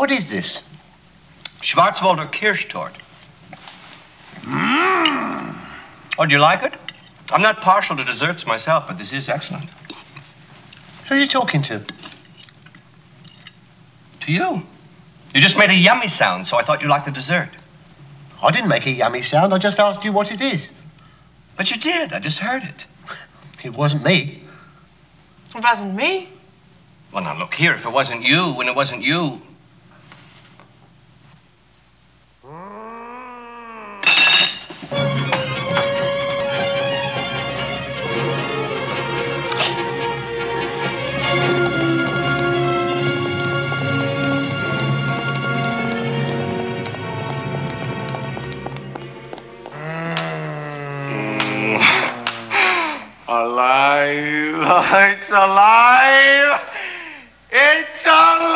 What is this? Schwarzwälder Kirschtorte. Mmm. Oh, do you like it? I'm not partial to desserts myself, but this is excellent. Who are you talking to? To you. You just made a yummy sound, so I thought you'd like the dessert. I didn't make a yummy sound. I just asked you what it is. But you did. I just heard it. It wasn't me. It wasn't me. Well, now look here. If it wasn't you, when it wasn't you. alive. It's alive. It's alive.